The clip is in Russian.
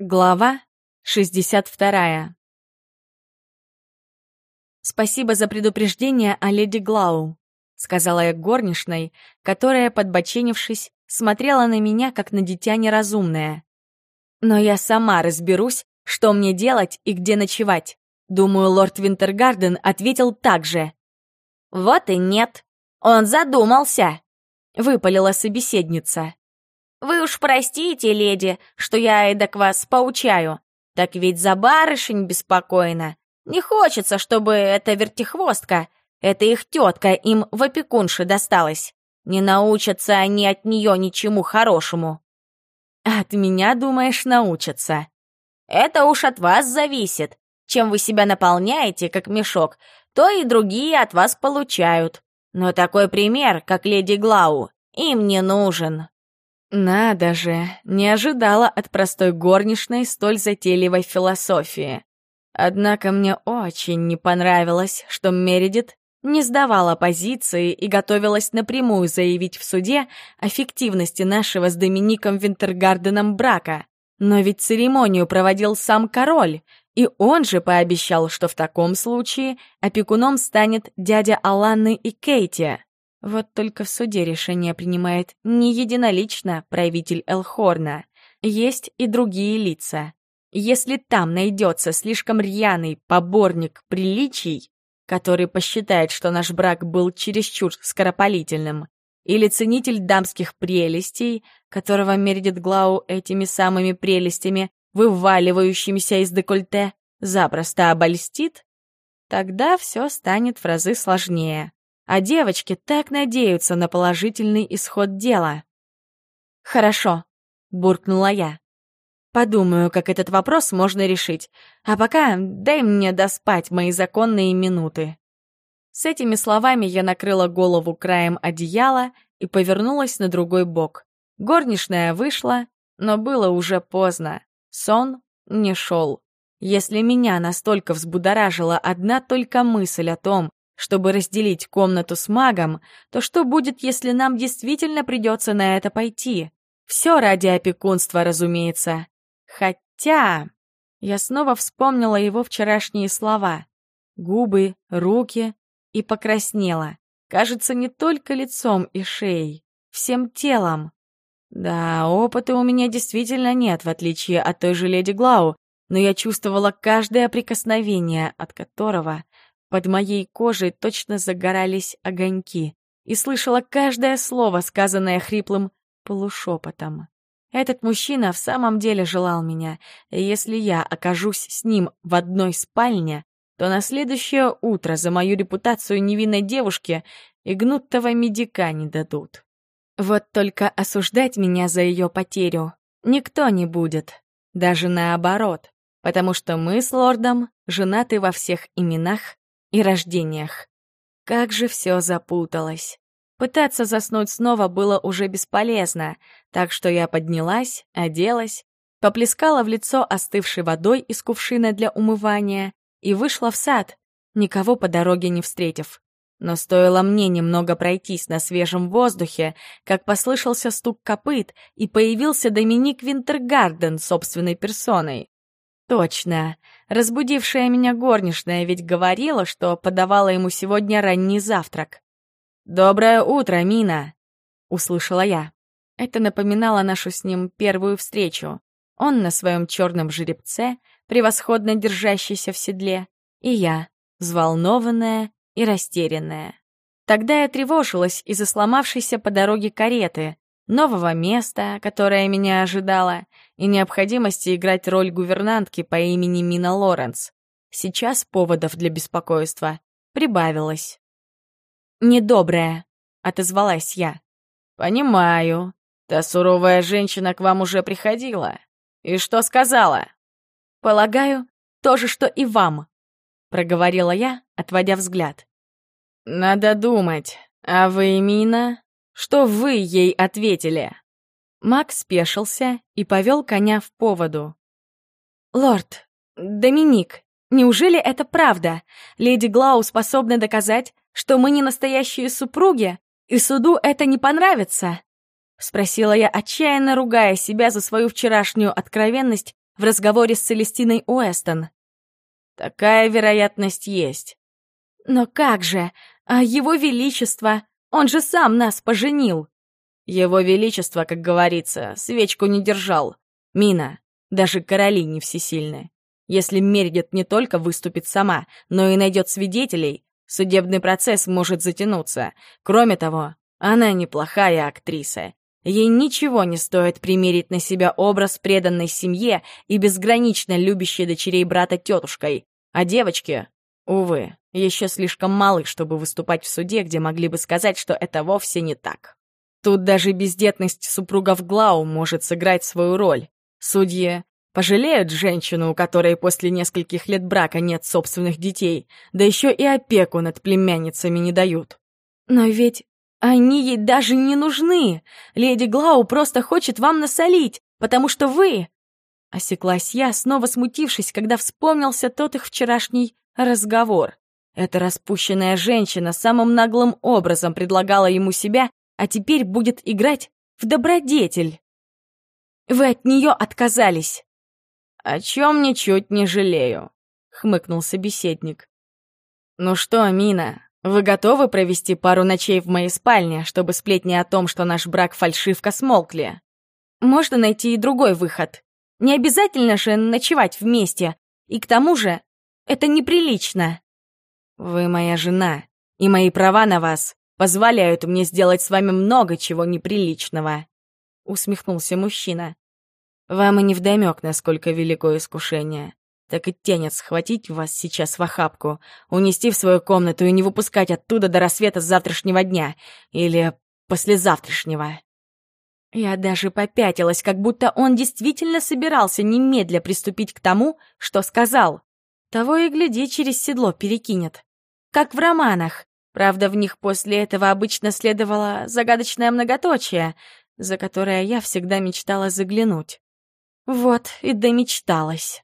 Глава 62. «Спасибо за предупреждение о леди Глау», — сказала я горничной, которая, подбоченившись, смотрела на меня, как на дитя неразумное. «Но я сама разберусь, что мне делать и где ночевать. Думаю, лорд Винтергарден ответил так же». «Вот и нет. Он задумался», — выпалила собеседница. «Вы уж простите, леди, что я эдак вас поучаю. Так ведь за барышень беспокойно. Не хочется, чтобы эта вертихвостка, эта их тетка им в опекунше досталась. Не научатся они от нее ничему хорошему». «От меня, думаешь, научатся?» «Это уж от вас зависит. Чем вы себя наполняете, как мешок, то и другие от вас получают. Но такой пример, как леди Глау, им не нужен». Надо же, не ожидала от простой горничной столь затейливой философии. Однако мне очень не понравилось, что Мередит не сдавала позиции и готовилась напрямую заявить в суде о фиктивности нашего с Домиником Винтергарденом брака. Но ведь церемонию проводил сам король, и он же пообещал, что в таком случае опекуном станет дядя Аланны и Кейти. Вот только в суде решение принимает не единолично правитель Элхорна. Есть и другие лица. Если там найдется слишком рьяный поборник приличий, который посчитает, что наш брак был чересчур скоропалительным, или ценитель дамских прелестей, которого Мередит Глау этими самыми прелестями, вываливающимися из декольте, запросто обольстит, тогда все станет в разы сложнее а девочки так надеются на положительный исход дела. «Хорошо», — буркнула я. «Подумаю, как этот вопрос можно решить, а пока дай мне доспать мои законные минуты». С этими словами я накрыла голову краем одеяла и повернулась на другой бок. Горничная вышла, но было уже поздно. Сон не шел. Если меня настолько взбудоражила одна только мысль о том, чтобы разделить комнату с магом, то что будет, если нам действительно придется на это пойти? Все ради опекунства, разумеется. Хотя... Я снова вспомнила его вчерашние слова. Губы, руки и покраснела. Кажется, не только лицом и шеей, всем телом. Да, опыта у меня действительно нет, в отличие от той же леди Глау, но я чувствовала каждое прикосновение, от которого под моей кожей точно загорались огоньки, и слышала каждое слово, сказанное хриплым полушепотом. Этот мужчина в самом деле желал меня, и если я окажусь с ним в одной спальне, то на следующее утро за мою репутацию невинной девушки и гнутого медика не дадут. Вот только осуждать меня за ее потерю никто не будет, даже наоборот, потому что мы с лордом женаты во всех именах и рождениях. Как же все запуталось. Пытаться заснуть снова было уже бесполезно, так что я поднялась, оделась, поплескала в лицо остывшей водой из кувшина для умывания и вышла в сад, никого по дороге не встретив. Но стоило мне немного пройтись на свежем воздухе, как послышался стук копыт, и появился Доминик Винтергарден собственной персоной. Точно. Разбудившая меня горничная ведь говорила, что подавала ему сегодня ранний завтрак. «Доброе утро, Мина!» — услышала я. Это напоминало нашу с ним первую встречу. Он на своем черном жеребце, превосходно держащийся в седле, и я, взволнованная и растерянная. Тогда я тревожилась из-за сломавшейся по дороге кареты, нового места, которое меня ожидало, и необходимости играть роль гувернантки по имени Мина Лоренс. Сейчас поводов для беспокойства прибавилось. «Недобрая», — отозвалась я. «Понимаю. Та суровая женщина к вам уже приходила. И что сказала?» «Полагаю, то же, что и вам», — проговорила я, отводя взгляд. «Надо думать. А вы, Мина, что вы ей ответили?» Макс спешился и повел коня в поводу. «Лорд, Доминик, неужели это правда? Леди Глау способна доказать, что мы не настоящие супруги, и суду это не понравится?» Спросила я, отчаянно ругая себя за свою вчерашнюю откровенность в разговоре с Целестиной Уэстон. Такая вероятность есть. Но как же? А его величество? Он же сам нас поженил. Его величество, как говорится, свечку не держал. Мина, даже короли не всесильны. Если Мередит не только выступит сама, но и найдет свидетелей, судебный процесс может затянуться. Кроме того, она неплохая актриса. Ей ничего не стоит примерить на себя образ преданной семье и безгранично любящей дочерей брата тетушкой. А девочки, увы, еще слишком малы, чтобы выступать в суде, где могли бы сказать, что это вовсе не так. Тут даже бездетность супругов Глау может сыграть свою роль. Судьи пожалеют женщину, у которой после нескольких лет брака нет собственных детей, да еще и опеку над племянницами не дают. Но ведь они ей даже не нужны. Леди Глау просто хочет вам насолить, потому что вы... Осеклась я, снова смутившись, когда вспомнился тот их вчерашний разговор. Эта распущенная женщина самым наглым образом предлагала ему себя а теперь будет играть в добродетель. Вы от нее отказались. О чем ничуть не жалею, хмыкнул собеседник. Ну что, Мина, вы готовы провести пару ночей в моей спальне, чтобы сплетни о том, что наш брак фальшивка, смолкли? Можно найти и другой выход. Не обязательно же ночевать вместе. И к тому же, это неприлично. Вы моя жена, и мои права на вас позволяют мне сделать с вами много чего неприличного», — усмехнулся мужчина. «Вам и не вдомек, насколько велико искушение. Так и тянет схватить вас сейчас в охапку, унести в свою комнату и не выпускать оттуда до рассвета завтрашнего дня или послезавтрашнего». Я даже попятилась, как будто он действительно собирался немедля приступить к тому, что сказал. Того и гляди, через седло перекинет. Как в романах. Правда, в них после этого обычно следовало загадочное многоточие, за которое я всегда мечтала заглянуть. Вот и домечталась.